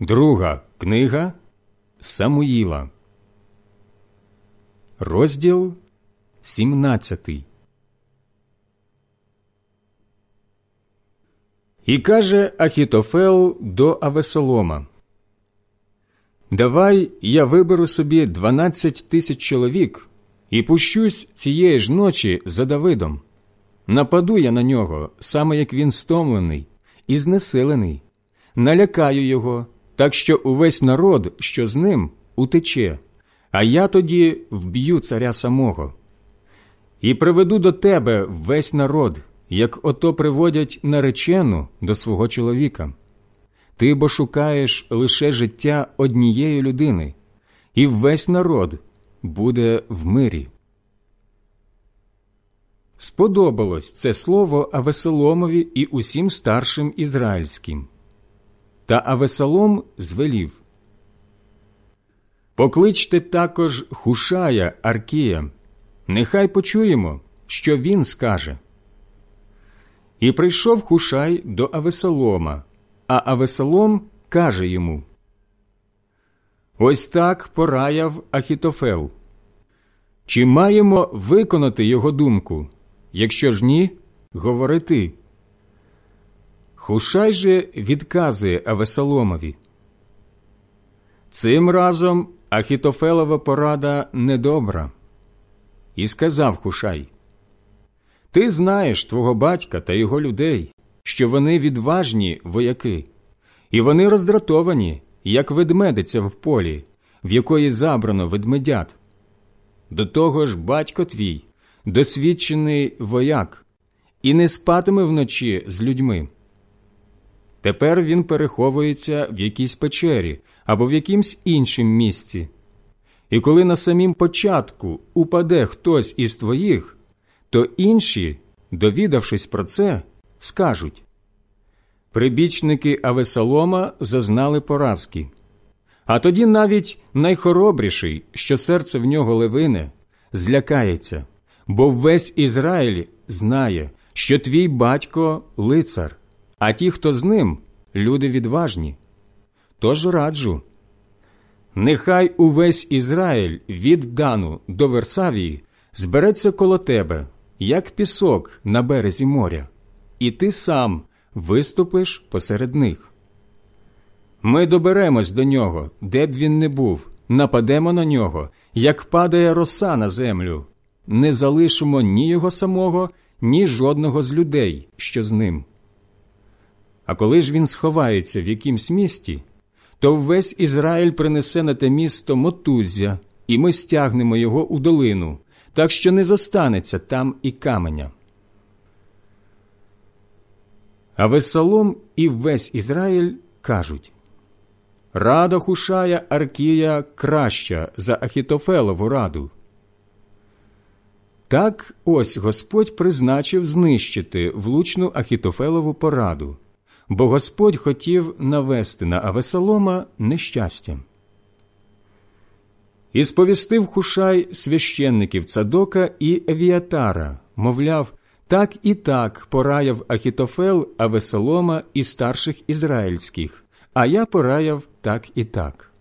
Друга книга Самуїла, розділ 17. І каже Ахітофел до Авесолома Давай я виберу собі дванадцять тисяч чоловік і пущусь цієї ж ночі за Давидом. Нападу я на нього, саме як він стомлений і знесилений, налякаю його так що увесь народ, що з ним, утече, а я тоді вб'ю царя самого. І приведу до тебе весь народ, як ото приводять наречену до свого чоловіка. Ти бо шукаєш лише життя однієї людини, і весь народ буде в мирі. Сподобалось це слово Авесоломові і усім старшим ізраїльським. Та Авесалом звелів Покличте також Хушая Аркія, нехай почуємо, що він скаже. І прийшов Хушай до Авесалома, а Авесалом каже йому Ось так пораяв Ахітофел. Чи маємо виконати його думку? Якщо ж ні, говори ти. Хушай же відказує Авесоломові. Цим разом Ахітофелова порада недобра. І сказав Хушай Ти знаєш твого батька та його людей, що вони відважні вояки, і вони роздратовані, як ведмедиця в полі, в якої забрано ведмедят. До того ж, батько твій, досвідчений вояк, і не спатиме вночі з людьми. Тепер він переховується в якійсь печері або в якимсь іншім місці. І коли на самім початку упаде хтось із твоїх, то інші, довідавшись про це, скажуть Прибічники Авесалома зазнали поразки. А тоді навіть найхоробріший, що серце в нього левине, злякається, бо весь Ізраїль знає, що твій батько лицар а ті, хто з ним, люди відважні. Тож раджу. Нехай увесь Ізраїль від Дану до Версавії збереться коло тебе, як пісок на березі моря, і ти сам виступиш посеред них. Ми доберемось до нього, де б він не був, нападемо на нього, як падає роса на землю, не залишимо ні його самого, ні жодного з людей, що з ним. А коли ж він сховається в якимсь місті, то весь Ізраїль принесе на те місто мотуззя, і ми стягнемо його у долину, так що не зостанеться там і каменя. А Весолом і весь Ізраїль кажуть Рада Хушая Аркія краща за Ахітофелову раду. Так ось Господь призначив знищити влучну Ахітофелову пораду бо Господь хотів навести на Авесолома нещастя. І сповістив Хушай священників Цадока і Евіатара, мовляв, так і так пораяв Ахітофел Авесолома і старших ізраїльських, а я пораяв так і так.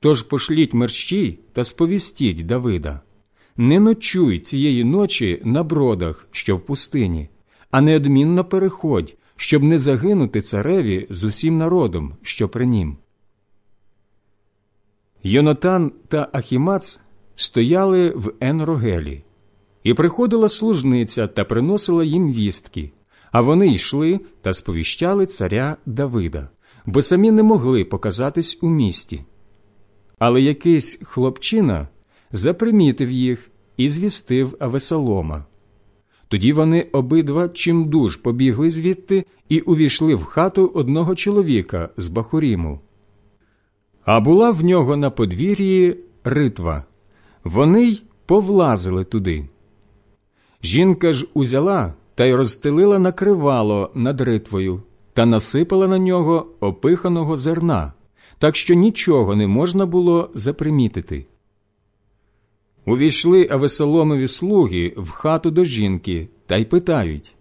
Тож пошліть мерщій та сповістіть Давида. Не ночуй цієї ночі на бродах, що в пустині, а неодмінно переходь, щоб не загинути цареві з усім народом, що при нім. Йонатан та Ахімац стояли в Енрогелі, і приходила служниця та приносила їм вістки, а вони йшли та сповіщали царя Давида, бо самі не могли показатись у місті. Але якийсь хлопчина запримітив їх і звістив Авесолома. Тоді вони обидва чимдуж побігли звідти і увійшли в хату одного чоловіка з Бахуріму. А була в нього на подвір'ї ритва. Вони й повлазили туди. Жінка ж узяла та й розстелила накривало над ритвою та насипала на нього опиханого зерна, так що нічого не можна було запримітити. Увійшли Авесоломові слуги в хату до жінки та й питають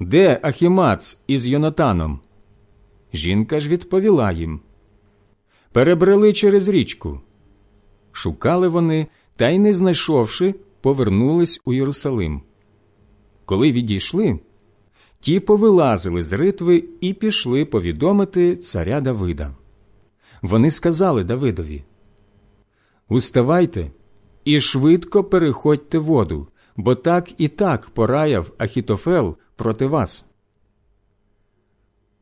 Де Ахімац із Йонатаном? Жінка ж відповіла їм перебрели через річку. Шукали вони та й, не знайшовши, повернулись у Єрусалим. Коли відійшли, ті повилазили з ритви і пішли повідомити царя Давида. Вони сказали Давидові Уставайте і швидко переходьте воду, бо так і так пораяв Ахітофел проти вас.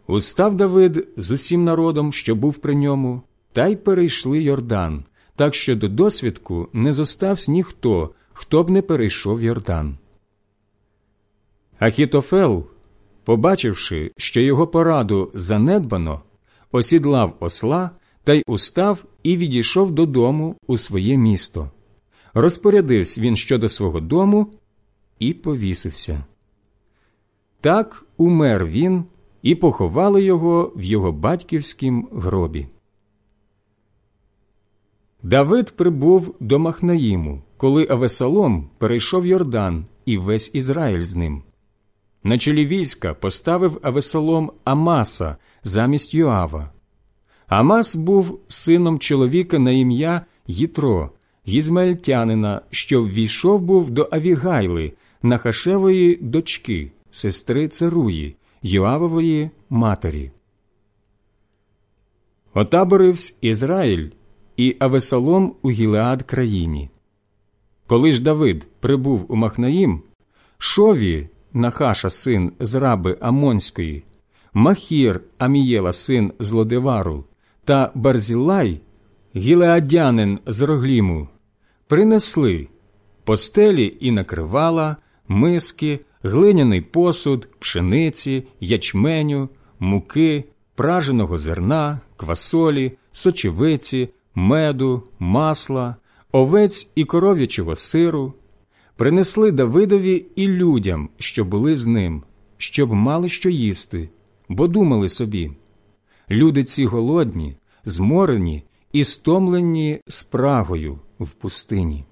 Устав Давид з усім народом, що був при ньому, та й перейшли Йордан, так що до досвідку не зостався ніхто, хто б не перейшов Йордан. Ахітофел, побачивши, що його пораду занедбано, осідлав осла та й устав і відійшов додому у своє місто. Розпорядився він щодо свого дому і повісився. Так умер він, і поховали його в його батьківськім гробі. Давид прибув до Махнаїму, коли Авесалом перейшов Йордан і весь Ізраїль з ним. На чолі війська поставив Авесалом Амаса замість Йоава. Амас був сином чоловіка на ім'я Їтро, гізмаельтянина, що ввійшов був до Авігайли, Нахашевої дочки, сестри Церуї, Йоавової матері. Отаборивсь Ізраїль і Авесалом у Гілеад країні. Коли ж Давид прибув у Махнаїм, Шові, Нахаша син з раби Амонської, Махір Амієла син з та Барзілай, гілеадянин з Рогліму, принесли постелі і накривала, миски, глиняний посуд, пшениці, ячменю, муки, праженого зерна, квасолі, сочевиці, меду, масла, овець і коров'ячого сиру, принесли Давидові і людям, що були з ним, щоб мали що їсти, бо думали собі. Люди ці голодні, зморені і стомлені спрагою в пустині.